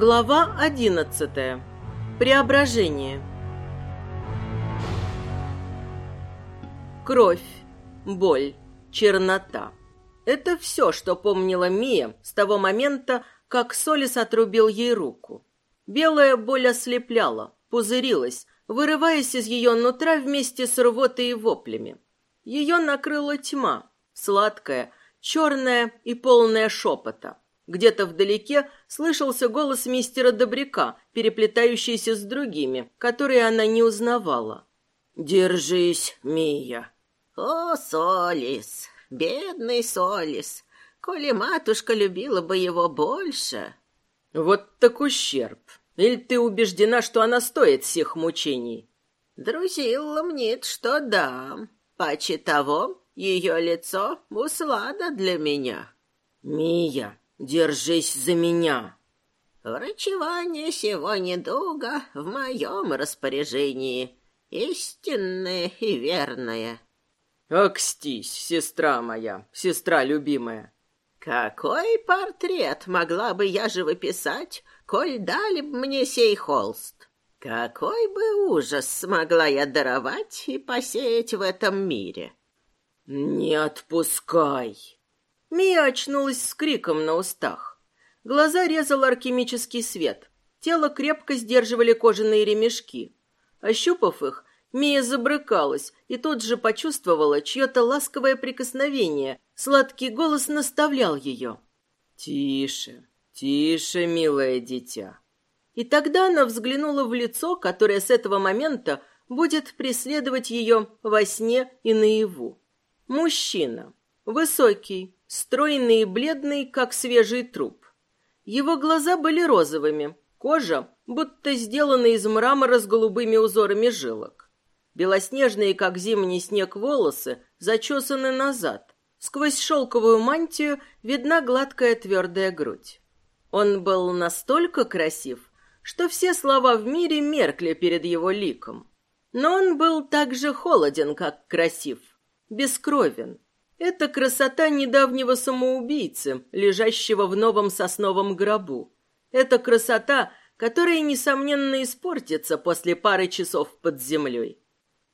Глава одиннадцатая. Преображение. Кровь, боль, чернота. Это все, что помнила Мия с того момента, как Солис отрубил ей руку. Белая боль ослепляла, пузырилась, вырываясь из ее нутра вместе с рвотой и воплями. Ее накрыла тьма, сладкая, черная и полная шепота. Где-то вдалеке слышался голос мистера Добряка, переплетающийся с другими, которые она не узнавала. «Держись, Мия!» «О, Солис, бедный Солис, коли матушка любила бы его больше...» «Вот так ущерб. Или ты убеждена, что она стоит всех мучений?» «Друзилла мнит, что да. Паче того, ее лицо услада для меня». «Мия, Держись за меня. Врачевание сего недуга в моем распоряжении, истинное и верное. Окстись, сестра моя, сестра любимая. Какой портрет могла бы я живописать, коль дали б мне сей холст? Какой бы ужас смогла я даровать и посеять в этом мире? Не отпускай. Мия очнулась с криком на устах. Глаза резал алхимический свет. Тело крепко сдерживали кожаные ремешки. Ощупав их, Мия забрыкалась и тут же почувствовала чье-то ласковое прикосновение. Сладкий голос наставлял ее. «Тише, тише, милое дитя». И тогда она взглянула в лицо, которое с этого момента будет преследовать ее во сне и наяву. Мужчина. Высокий, стройный и бледный, как свежий труп. Его глаза были розовыми, кожа будто сделана из мрамора с голубыми узорами жилок. Белоснежные, как зимний снег, волосы зачесаны назад. Сквозь шелковую мантию видна гладкая твердая грудь. Он был настолько красив, что все слова в мире меркли перед его ликом. Но он был так же холоден, как красив, бескровен, это красота недавнего самоубийцы, лежащего в новом сосновом гробу. Это красота, которая, несомненно, испортится после пары часов под землей.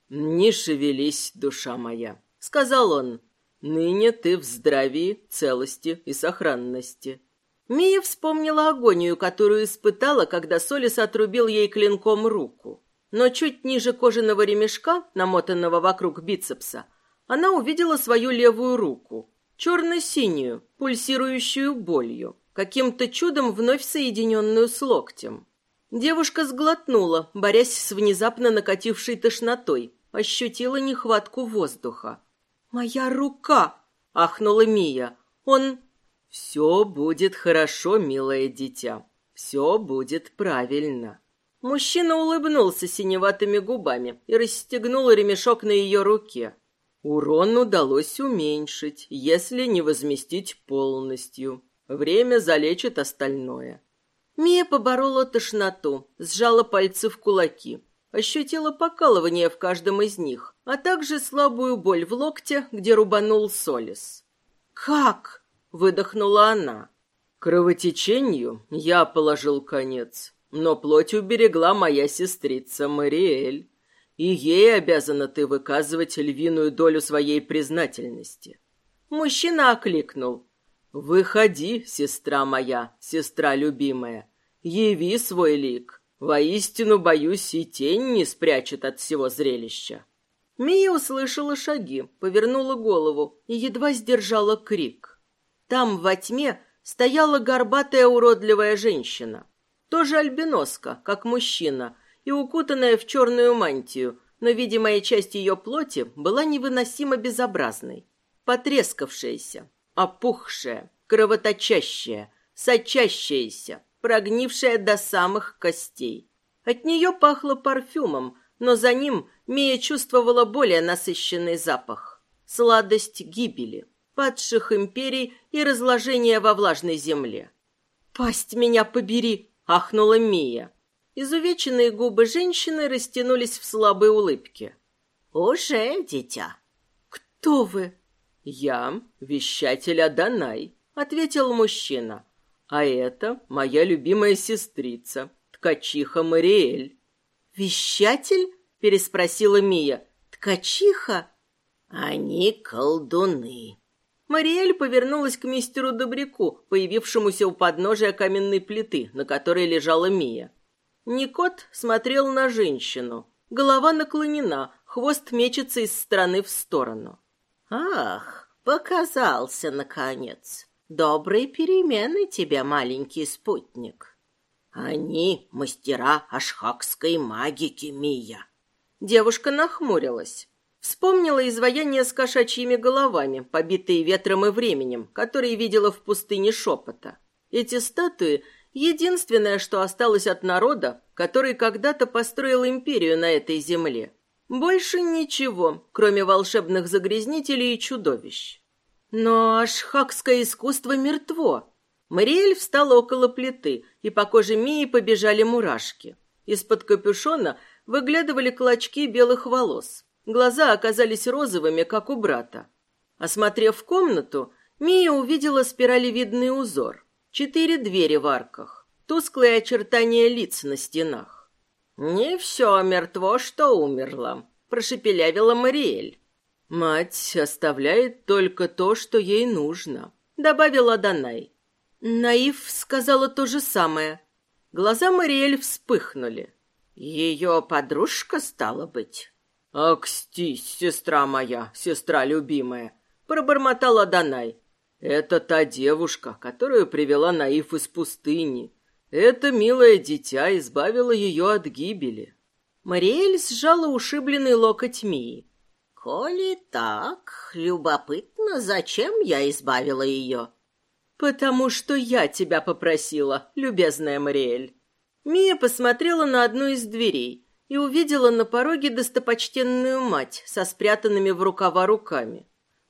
«Не шевелись, душа моя», — сказал он. «Ныне ты в здравии, целости и сохранности». Мия вспомнила агонию, которую испытала, когда Солис отрубил ей клинком руку. Но чуть ниже кожаного ремешка, намотанного вокруг бицепса, она увидела свою левую руку, черно-синюю, пульсирующую болью, каким-то чудом вновь соединенную с локтем. Девушка сглотнула, борясь с внезапно накатившей тошнотой, ощутила нехватку воздуха. «Моя рука!» — ахнула Мия. «Он...» «Все будет хорошо, милое дитя. Все будет правильно». Мужчина улыбнулся синеватыми губами и расстегнул ремешок на ее руке. Урон удалось уменьшить, если не возместить полностью. Время залечит остальное. Мия поборола тошноту, сжала пальцы в кулаки, ощутила покалывание в каждом из них, а также слабую боль в локте, где рубанул Солис. «Как?» — выдохнула она. «Кровотечению я положил конец, но плоть уберегла моя сестрица Мариэль. И ей обязана ты выказывать львиную долю своей признательности. Мужчина окликнул. «Выходи, сестра моя, сестра любимая, яви свой лик. Воистину, боюсь, и тень не спрячет от всего зрелища». Мия услышала шаги, повернула голову и едва сдержала крик. Там, во тьме, стояла горбатая уродливая женщина. Тоже альбиноска, как мужчина, и укутанная в черную мантию, но видимая часть ее плоти была невыносимо безобразной. Потрескавшаяся, опухшая, кровоточащая, сочащаяся, прогнившая до самых костей. От нее пахло парфюмом, но за ним Мия чувствовала более насыщенный запах. Сладость гибели, падших империй и разложения во влажной земле. «Пасть меня побери!» — ахнула Мия. Изувеченные губы женщины растянулись в слабой улыбке. «Уже, дитя!» «Кто вы?» «Я, вещатель Аданай», — ответил мужчина. А это моя любимая сестрица, ткачиха Мариэль. «Вещатель?» — переспросила Мия. «Ткачиха?» «Они колдуны». Мариэль повернулась к мистеру Добряку, появившемуся у подножия каменной плиты, на которой лежала Мия. Никот смотрел на женщину. Голова наклонена, хвост мечется из стороны в сторону. «Ах, показался, наконец! Добрые перемены тебе, маленький спутник!» «Они мастера ашхакской магики, Мия!» Девушка нахмурилась. Вспомнила изваяние с кошачьими головами, побитые ветром и временем, которые видела в пустыне шепота. Эти статуи Единственное, что осталось от народа, который когда-то построил империю на этой земле. Больше ничего, кроме волшебных загрязнителей и чудовищ. Но ашхакское искусство мертво. Мариэль встала около плиты, и по коже Мии побежали мурашки. Из-под капюшона выглядывали клочки белых волос. Глаза оказались розовыми, как у брата. Осмотрев комнату, Мия увидела спиралевидный узор. Четыре двери в арках, тусклые очертания лиц на стенах. «Не все мертво, что умерло», — прошепелявила Мариэль. «Мать оставляет только то, что ей нужно», — добавила Данай. Наив сказала то же самое. Глаза Мариэль вспыхнули. «Ее подружка, стала быть?» «Акстись, сестра моя, сестра любимая», — пробормотала Данай. Это та девушка, которую привела Наив из пустыни. Это милое дитя избавило ее от гибели. Мариэль сжала ушибленный локоть Мии. «Коли так, любопытно, зачем я избавила ее?» «Потому что я тебя попросила, любезная Мариэль». Мия посмотрела на одну из дверей и увидела на пороге достопочтенную мать со спрятанными в рукава руками.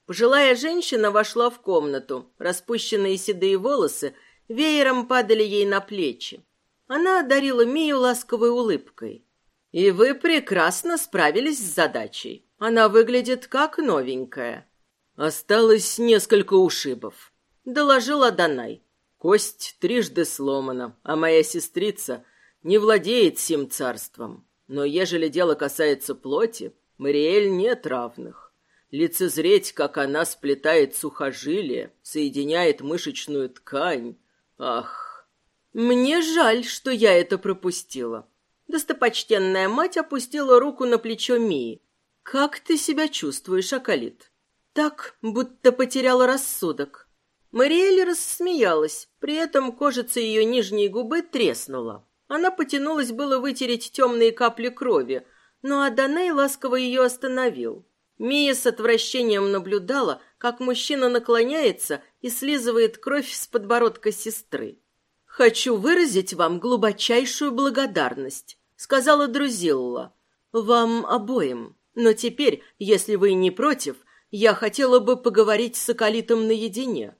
Пожилая женщина вошла в комнату. Распущенные седые волосы веером падали ей на плечи. Она одарила Мию ласковой улыбкой. «И вы прекрасно справились с задачей. Она выглядит как новенькая». «Осталось несколько ушибов», — доложила Данай. «Кость трижды сломана, а моя сестрица не владеет сим царством. Но ежели дело касается плоти, Мариэль нет равных лицезреть, как она сплетает сухожилия, соединяет мышечную ткань. Ах, мне жаль, что я это пропустила. Достопочтенная мать опустила руку на плечо Мии. Как ты себя чувствуешь, Акалит? Так, будто потеряла рассудок. Мариэль рассмеялась, при этом кожица ее нижней губы треснула. Она потянулась было вытереть темные капли крови, но Аданей ласково ее остановил. Мия с отвращением наблюдала, как мужчина наклоняется и слизывает кровь с подбородка сестры. «Хочу выразить вам глубочайшую благодарность», — сказала Друзилла. «Вам обоим. Но теперь, если вы не против, я хотела бы поговорить с Акалитом наедине».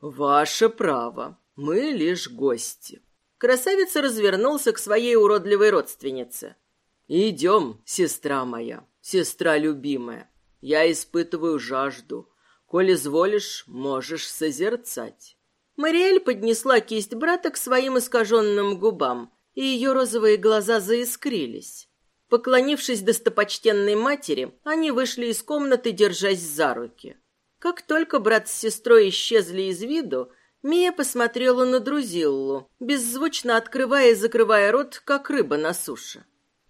«Ваше право. Мы лишь гости». Красавица развернулся к своей уродливой родственнице. «Идем, сестра моя, сестра любимая. Я испытываю жажду. Коль изволишь, можешь созерцать». Мариэль поднесла кисть брата к своим искаженным губам, и ее розовые глаза заискрились. Поклонившись достопочтенной матери, они вышли из комнаты, держась за руки. Как только брат с сестрой исчезли из виду, Мия посмотрела на Друзиллу, беззвучно открывая и закрывая рот, как рыба на суше.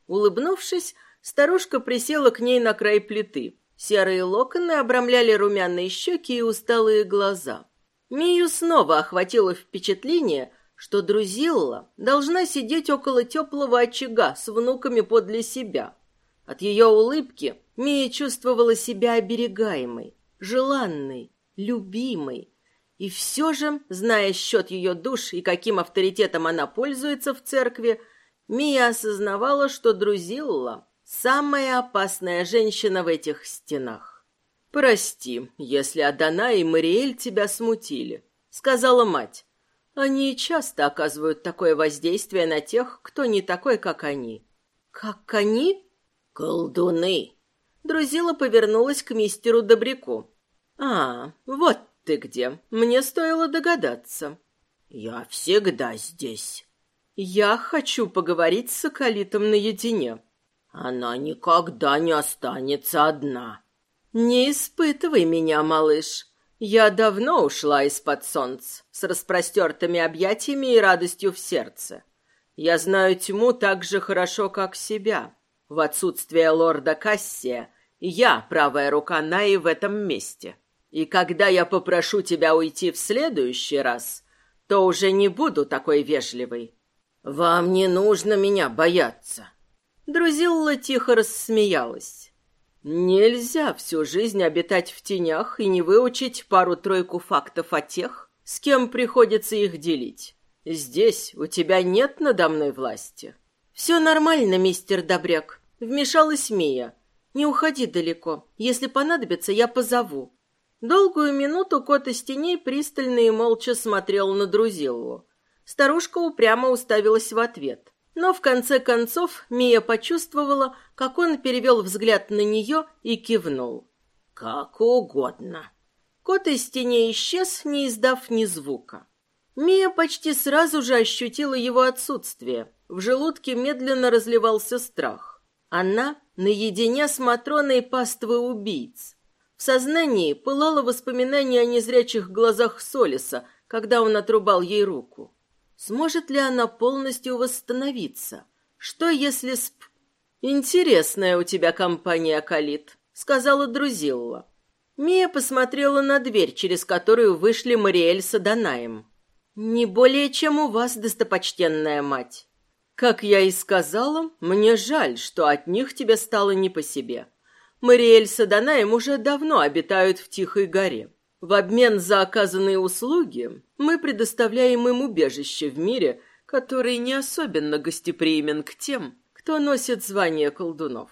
Улыбнувшись, старушка присела к ней на край плиты, Серые локоны обрамляли румяные щеки и усталые глаза. Мию снова охватило впечатление, что Друзилла должна сидеть около теплого очага с внуками подле себя. От ее улыбки Мия чувствовала себя оберегаемой, желанной, любимой. И все же, зная счет ее душ и каким авторитетом она пользуется в церкви, Мия осознавала, что Друзилла Самая опасная женщина в этих стенах. «Прости, если Адана и Мариэль тебя смутили», — сказала мать. «Они часто оказывают такое воздействие на тех, кто не такой, как они». «Как они?» «Колдуны». Друзила повернулась к мистеру Добряку. «А, вот ты где. Мне стоило догадаться». Я всегда здесь. Я хочу поговорить с Акалитом наедине. Она никогда не останется одна. Не испытывай меня, малыш. Я давно ушла из-под солнца, с распростертыми объятиями и радостью в сердце. Я знаю тьму так же хорошо, как себя. В отсутствие лорда Кассия я правая рука Наи в этом месте. И когда я попрошу тебя уйти в следующий раз, то уже не буду такой вежливой. Вам не нужно меня бояться. Друзилла тихо рассмеялась. Нельзя всю жизнь обитать в тенях и не выучить пару-тройку фактов о тех, с кем приходится их делить. Здесь у тебя нет надо мной власти. Все нормально, мистер Добряк. Вмешалась Мия. Не уходи далеко. Если понадобится, я позову. Долгую минуту кот из теней пристально и молча смотрел на Друзиллу. Старушка упрямо уставилась в ответ. Но в конце концов Мия почувствовала, как он перевел взгляд на нее и кивнул. «Как угодно». Кот из тени исчез, не издав ни звука. Мия почти сразу же ощутила его отсутствие. В желудке медленно разливался страх. Она наедине с Матроной паствы убийц. В сознании пылало воспоминание о незрячих глазах Солиса, когда он отрубал ей руку. Сможет ли она полностью восстановиться? Что если сп... «Интересная у тебя компания, Калит», — сказала Друзилла. Мия посмотрела на дверь, через которую вышли Мариэль с Аданаем. «Не более, чем у вас, достопочтенная мать». «Как я и сказала, мне жаль, что от них тебе стало не по себе. Мариэль с Аданаем уже давно обитают в Тихой горе. В обмен за оказанные услуги мы предоставляем им убежище в мире, который не особенно гостеприимен к тем, кто носит звание колдунов.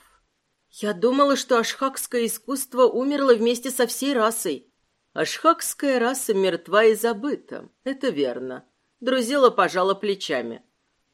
Я думала, что ашхакское искусство умерло вместе со всей расой. Ашхакская раса мертва и забыта, это верно. Друзила пожала плечами.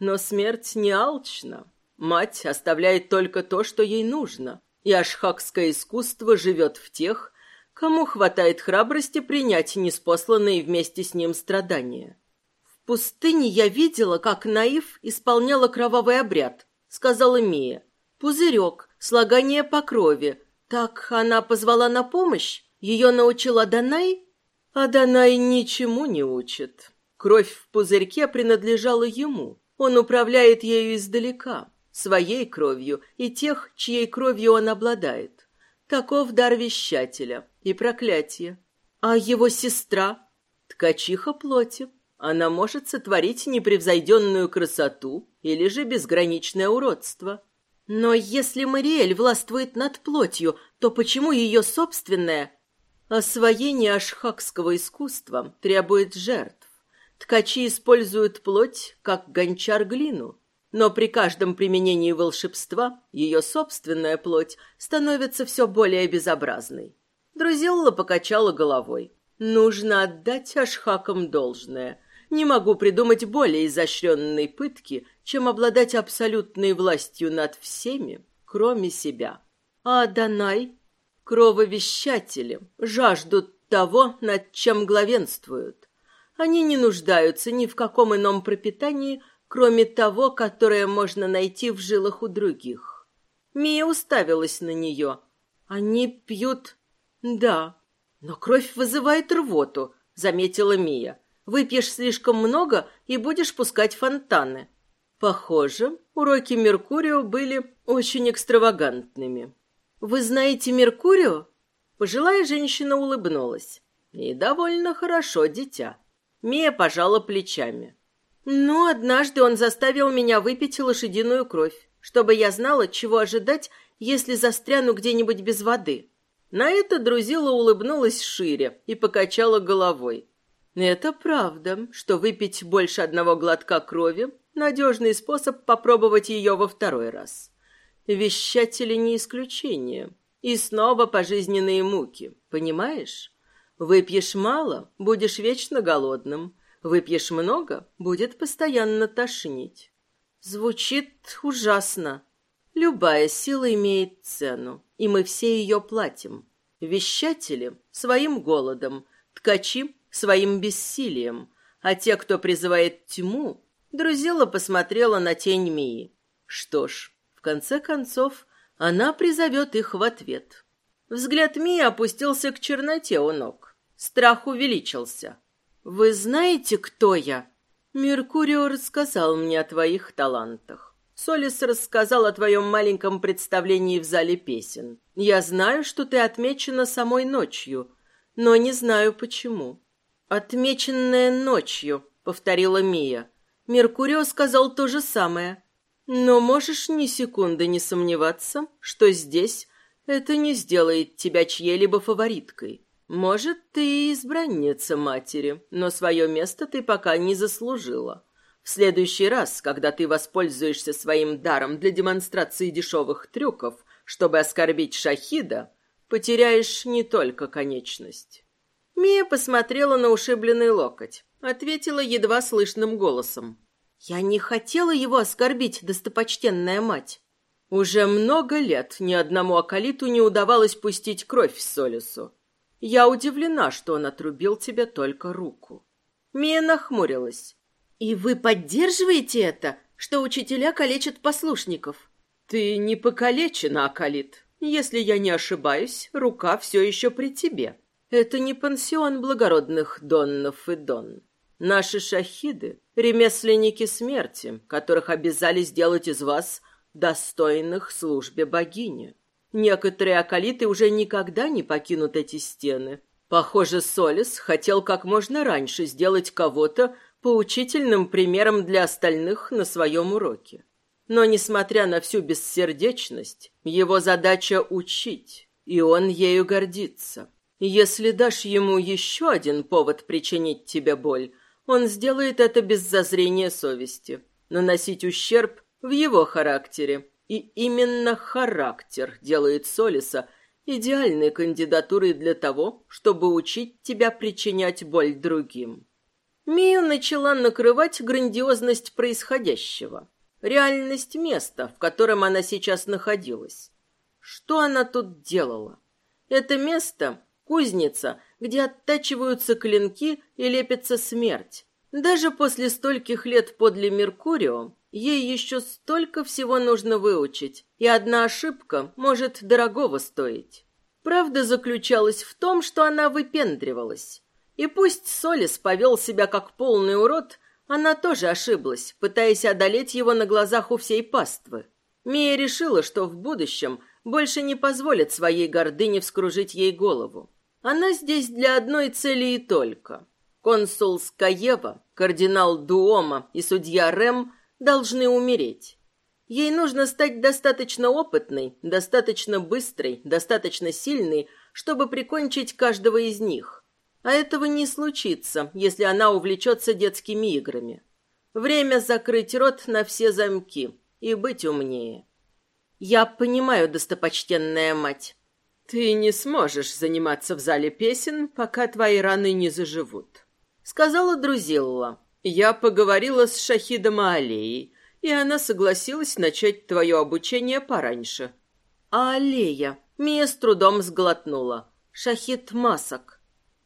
Но смерть не алчна. Мать оставляет только то, что ей нужно, и ашхакское искусство живет в тех, Кому хватает храбрости принять неспосланные вместе с ним страдания? В пустыне я видела, как Наив исполняла кровавый обряд, сказала Мия. Пузырек, слагание по крови. Так она позвала на помощь? Ее научила Данай? А Данай ничему не учит. Кровь в пузырьке принадлежала ему. Он управляет ею издалека, своей кровью и тех, чьей кровью он обладает. Таков дар вещателя и проклятие. А его сестра — ткачиха плоти. Она может сотворить непревзойденную красоту или же безграничное уродство. Но если Мариэль властвует над плотью, то почему ее собственное? Освоение ашхакского искусства требует жертв. Ткачи используют плоть, как гончар глину. Но при каждом применении волшебства ее собственная плоть становится все более безобразной. Друзилла покачала головой. Нужно отдать Ашхакам должное. Не могу придумать более изощренной пытки, чем обладать абсолютной властью над всеми, кроме себя. А Данай, крововещатели, жаждут того, над чем главенствуют. Они не нуждаются ни в каком ином пропитании, кроме того, которое можно найти в жилах у других. Мия уставилась на нее. Они пьют... Да, но кровь вызывает рвоту, заметила Мия. Выпьешь слишком много и будешь пускать фонтаны. Похоже, уроки Меркурио были очень экстравагантными. Вы знаете Меркурио? Пожилая женщина улыбнулась. И довольно хорошо, дитя. Мия пожала плечами. Но однажды он заставил меня выпить лошадиную кровь, чтобы я знала, чего ожидать, если застряну где-нибудь без воды. На это Друзила улыбнулась шире и покачала головой. Это правда, что выпить больше одного глотка крови – надежный способ попробовать ее во второй раз. Вещатели не исключение. И снова пожизненные муки, понимаешь? Выпьешь мало – будешь вечно голодным – Выпьешь много, будет постоянно тошнить. Звучит ужасно. Любая сила имеет цену, и мы все ее платим. Вещатели — своим голодом, ткачи — своим бессилием, А те, кто призывает тьму, Друзила посмотрела на тень Мии. Что ж, в конце концов, она призовет их в ответ. Взгляд Мии опустился к черноте у ног. Страх увеличился. «Вы знаете, кто я?» «Меркурио рассказал мне о твоих талантах. Солис рассказал о твоем маленьком представлении в зале песен. Я знаю, что ты отмечена самой ночью, но не знаю почему». «Отмеченная ночью», — повторила Мия. Меркурио сказал то же самое. Но можешь ни секунды не сомневаться, что здесь это не сделает тебя чьей-либо фавориткой. Может, ты и избранница матери, но свое место ты пока не заслужила. В следующий раз, когда ты воспользуешься своим даром для демонстрации дешевых трюков, чтобы оскорбить Шахида, потеряешь не только конечность. Мия посмотрела на ушибленный локоть, ответила едва слышным голосом. «Я не хотела его оскорбить, достопочтенная мать. Уже много лет ни одному акалиту не удавалось пустить кровь в Солису. Я удивлена, что он отрубил тебе только руку». Мия нахмурилась. «И вы поддерживаете это, что учителя калечат послушников?» «Ты не покалечена, Акалит. Если я не ошибаюсь, рука все еще при тебе. Это не пансион благородных доннов и дон. Наши шахиды — ремесленники смерти, которых обязали сделать из вас достойных службе богини. Некоторые акалиты уже никогда не покинут эти стены. Похоже, Солис хотел как можно раньше сделать кого-то поучительным примером для остальных на своем уроке. Но, несмотря на всю бессердечность, его задача — учить, и он ею гордится. Если дашь ему еще один повод причинить тебе боль, он сделает это без зазрения совести. Наносить ущерб в его характере. И именно характер делает Солиса идеальной кандидатурой для того, чтобы учить тебя причинять боль другим. Мию начала накрывать грандиозность происходящего, реальность места, в котором она сейчас находилась. Что она тут делала? Это место — кузница, где оттачиваются клинки и лепится смерть. Даже после стольких лет подле Меркурио ей еще столько всего нужно выучить, и одна ошибка может дорогого стоить. Правда заключалась в том, что она выпендривалась. И пусть Солис повел себя как полный урод, она тоже ошиблась, пытаясь одолеть его на глазах у всей паствы. Мия решила, что в будущем больше не позволит своей гордыне вскружить ей голову. Она здесь для одной цели и только. Консул Скаева, кардинал Дуома и судья Рэм должны умереть. Ей нужно стать достаточно опытной, достаточно быстрой, достаточно сильной, чтобы прикончить каждого из них. А этого не случится, если она увлечется детскими играми. Время закрыть рот на все замки и быть умнее. Я понимаю, достопочтенная мать. Ты не сможешь заниматься в зале песен, пока твои раны не заживут. Сказала Друзилла. Я поговорила с Шахидом Алией, и она согласилась начать твое обучение пораньше. А Аллея? Мия с трудом сглотнула. Шахид Масок.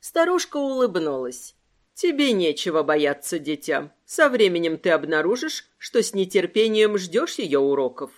Старушка улыбнулась. Тебе нечего бояться, дитя. Со временем ты обнаружишь, что с нетерпением ждешь ее уроков.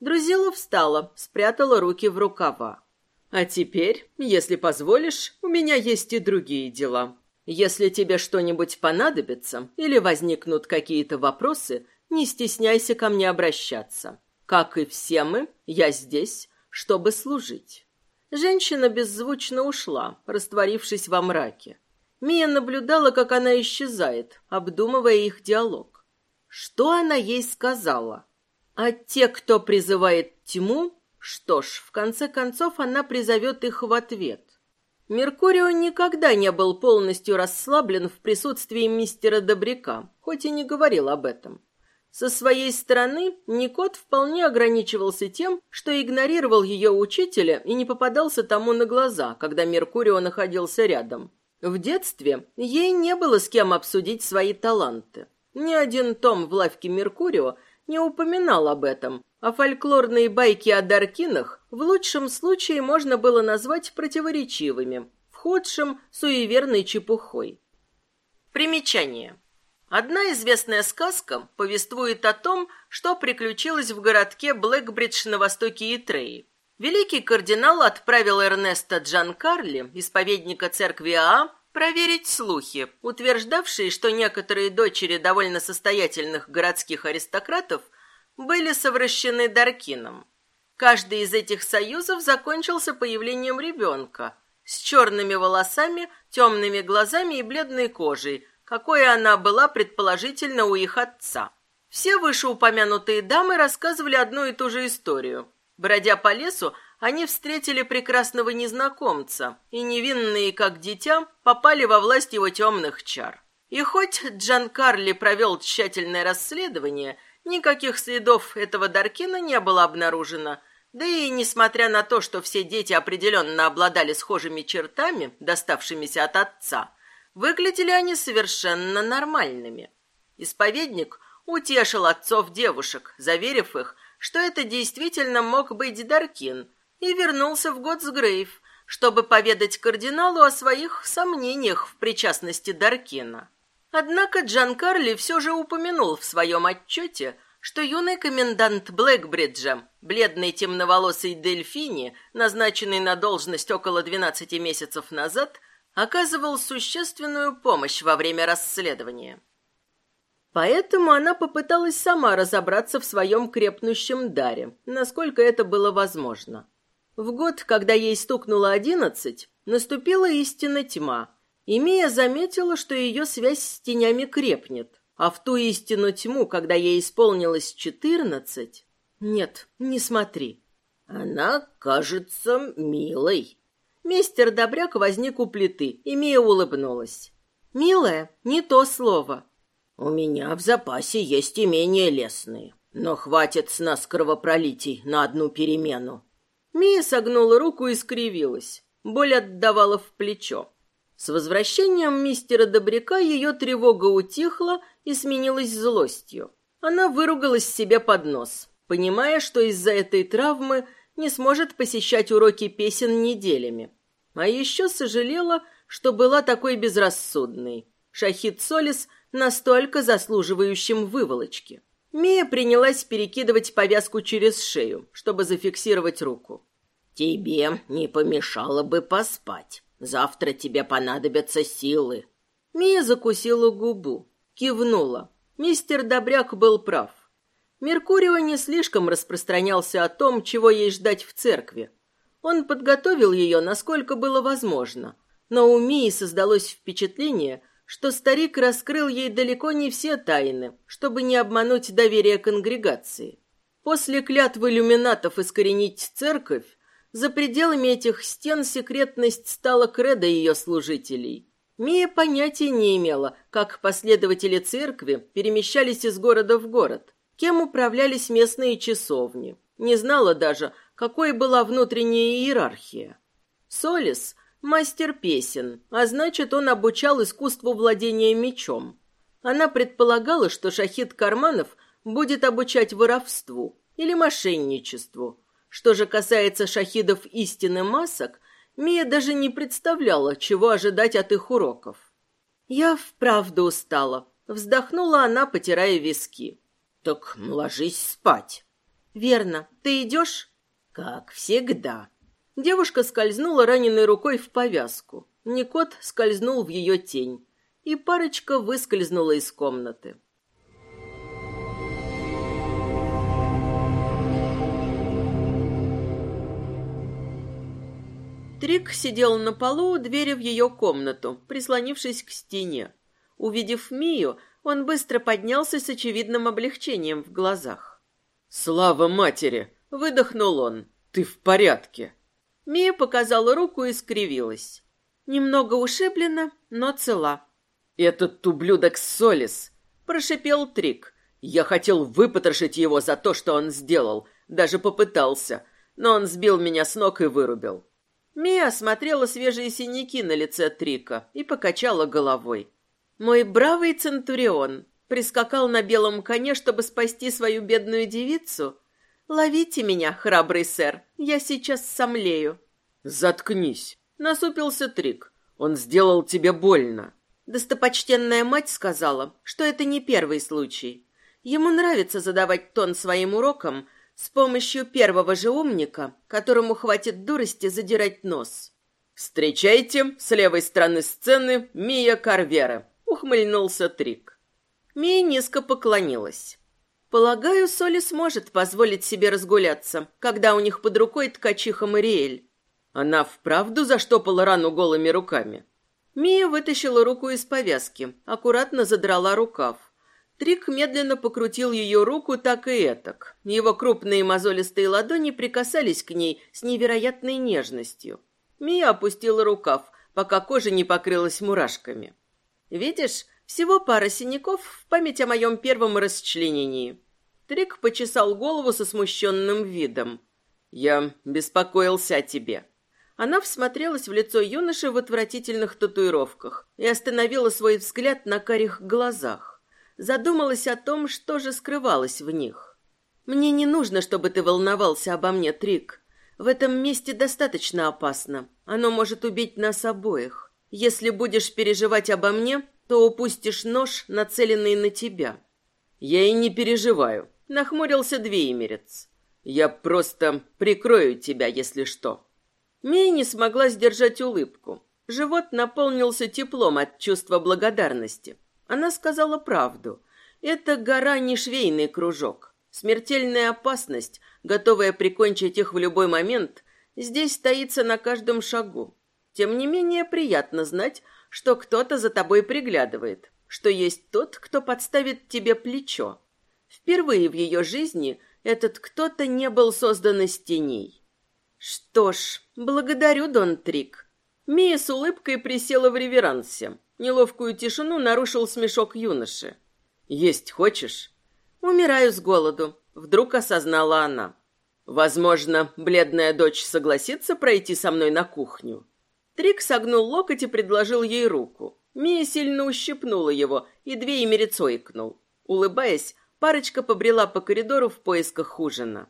Друзила встала, спрятала руки в рукава. А теперь, если позволишь, у меня есть и другие дела. Если тебе что-нибудь понадобится или возникнут какие-то вопросы, не стесняйся ко мне обращаться. Как и все мы, я здесь, чтобы служить. Женщина беззвучно ушла, растворившись во мраке. Мия наблюдала, как она исчезает, обдумывая их диалог. Что она ей сказала? А те, кто призывает тьму, что ж, в конце концов она призовет их в ответ. Меркурио никогда не был полностью расслаблен в присутствии мистера Добряка, хоть и не говорил об этом. Со своей стороны Никот вполне ограничивался тем, что игнорировал ее учителя и не попадался тому на глаза, когда Меркурио находился рядом. В детстве ей не было с кем обсудить свои таланты. Ни один том в лавке Меркурио не упоминал об этом, а фольклорные байки о Даркинах в лучшем случае можно было назвать противоречивыми, в худшем – суеверной чепухой. Примечание. Одна известная сказка повествует о том, что приключилось в городке Блэкбридж на востоке Итреи. Великий кардинал отправил Эрнеста Джанкарли, исповедника церкви Аа, проверить слухи, утверждавшие, что некоторые дочери довольно состоятельных городских аристократов были совращены Даркином. Каждый из этих союзов закончился появлением ребенка с черными волосами, темными глазами и бледной кожей, какой она была предположительно у их отца. Все вышеупомянутые дамы рассказывали одну и ту же историю. Бродя по лесу, они встретили прекрасного незнакомца, и невинные, как дитя, попали во власть его темных чар. И хоть Джан Карли провел тщательное расследование, никаких следов этого Даркина не было обнаружено, да и несмотря на то, что все дети определенно обладали схожими чертами, доставшимися от отца, Выглядели они совершенно нормальными. Исповедник утешил отцов девушек, заверив их, что это действительно мог быть Даркин, и вернулся в Готсгрейв, чтобы поведать кардиналу о своих сомнениях в причастности Даркина. Однако Джан Карли все же упомянул в своем отчете, что юный комендант Блэкбриджа, бледный темноволосый Дельфини, назначенный на должность около 12 месяцев назад, оказывал существенную помощь во время расследования. Поэтому она попыталась сама разобраться в своем крепнущем даре, насколько это было возможно. В год, когда ей стукнуло одиннадцать, наступила истинная тьма, и Мия заметила, что ее связь с тенями крепнет. А в ту истину тьму, когда ей исполнилось четырнадцать... Нет, не смотри. Она кажется милой, Мистер Добряк возник у плиты, и Мия улыбнулась. «Милая, не то слово». «У меня в запасе есть имения лесные, но хватит с нас кровопролитий на одну перемену». Мия согнула руку и скривилась. Боль отдавала в плечо. С возвращением мистера Добряка ее тревога утихла и сменилась злостью. Она выругалась себе под нос, понимая, что из-за этой травмы – не сможет посещать уроки песен неделями. А еще сожалела, что была такой безрассудной. Шахид Солис настолько заслуживающим выволочки. Мия принялась перекидывать повязку через шею, чтобы зафиксировать руку. «Тебе не помешало бы поспать. Завтра тебе понадобятся силы». Мия закусила губу, кивнула. Мистер Добряк был прав. Меркурио не слишком распространялся о том, чего ей ждать в церкви. Он подготовил ее, насколько было возможно, но у Мии создалось впечатление, что старик раскрыл ей далеко не все тайны, чтобы не обмануть доверие конгрегации. После клятвы иллюминатов искоренить церковь, за пределами этих стен секретность стала кредо ее служителей. Мия понятия не имела, как последователи церкви перемещались из города в город – кем управлялись местные часовни. Не знала даже, какой была внутренняя иерархия. Солис – мастер песен, а значит, он обучал искусству владения мечом. Она предполагала, что Шахид Карманов будет обучать воровству или мошенничеству. Что же касается шахидов истины масок, Мия даже не представляла, чего ожидать от их уроков. «Я вправду устала», — вздохнула она, потирая виски. Так ложись спать. Верно. Ты идешь? Как всегда. Девушка скользнула раненой рукой в повязку. Никот скользнул в ее тень, и парочка выскользнула из комнаты. Трик сидел на полу у двери в ее комнату, прислонившись к стене. Увидев Мию, он быстро поднялся с очевидным облегчением в глазах. «Слава матери!» — выдохнул он. «Ты в порядке?» Мия показала руку и скривилась. Немного ушиблена, но цела. «Этот ублюдок Солис!» — прошипел Трик. «Я хотел выпотрошить его за то, что он сделал. Даже попытался. Но он сбил меня с ног и вырубил». Мия осмотрела свежие синяки на лице Трика и покачала головой. Мой бравый Центурион прискакал на белом коне, чтобы спасти свою бедную девицу. Ловите меня, храбрый сэр, я сейчас сомлею. Заткнись, насупился Трик. Он сделал тебе больно. Достопочтенная мать сказала, что это не первый случай. Ему нравится задавать тон своим урокам с помощью первого же умника, которому хватит дурости задирать нос. «Встречайте, с левой стороны сцены, Мия Карвера», — ухмыльнулся Трик. Мия низко поклонилась. Полагаю, Соли сможет позволить себе разгуляться, когда у них под рукой ткачиха Мариэль. Она вправду заштопала рану голыми руками. Мия вытащила руку из повязки, аккуратно задрала рукав. Трик медленно покрутил ее руку так и этак. Его крупные мозолистые ладони прикасались к ней с невероятной нежностью. Мия опустила рукав, пока кожа не покрылась мурашками. «Видишь, всего пара синяков в память о моем первом расчленении». Трик почесал голову со смущенным видом. «Я беспокоился о тебе». Она всмотрелась в лицо юноши в отвратительных татуировках и остановила свой взгляд на карих глазах. Задумалась о том, что же скрывалось в них. «Мне не нужно, чтобы ты волновался обо мне, Трик. В этом месте достаточно опасно. Оно может убить нас обоих. Если будешь переживать обо мне, то упустишь нож, нацеленный на тебя». «Я и не переживаю», — нахмурился Двеемерец. «Я просто прикрою тебя, если что». Мия не смогла сдержать улыбку. Живот наполнился теплом от чувства благодарности. Она сказала правду. Это гора не швейный кружок. Смертельная опасность, готовая прикончить их в любой момент, здесь стоится на каждом шагу. Тем не менее, приятно знать, что кто-то за тобой приглядывает, что есть тот, кто подставит тебе плечо. Впервые в ее жизни этот кто-то не был создан из теней. Что ж, благодарю, Дон Трик. Мия с улыбкой присела в реверансе. Неловкую тишину нарушил смешок юноши. Есть хочешь? Умираю с голоду, вдруг осознала она. Возможно, бледная дочь согласится пройти со мной на кухню. Трик согнул локоть и предложил ей руку. Мия сильно ущипнула его, и две имерец ойкнул. Улыбаясь, парочка побрела по коридору в поисках ужина.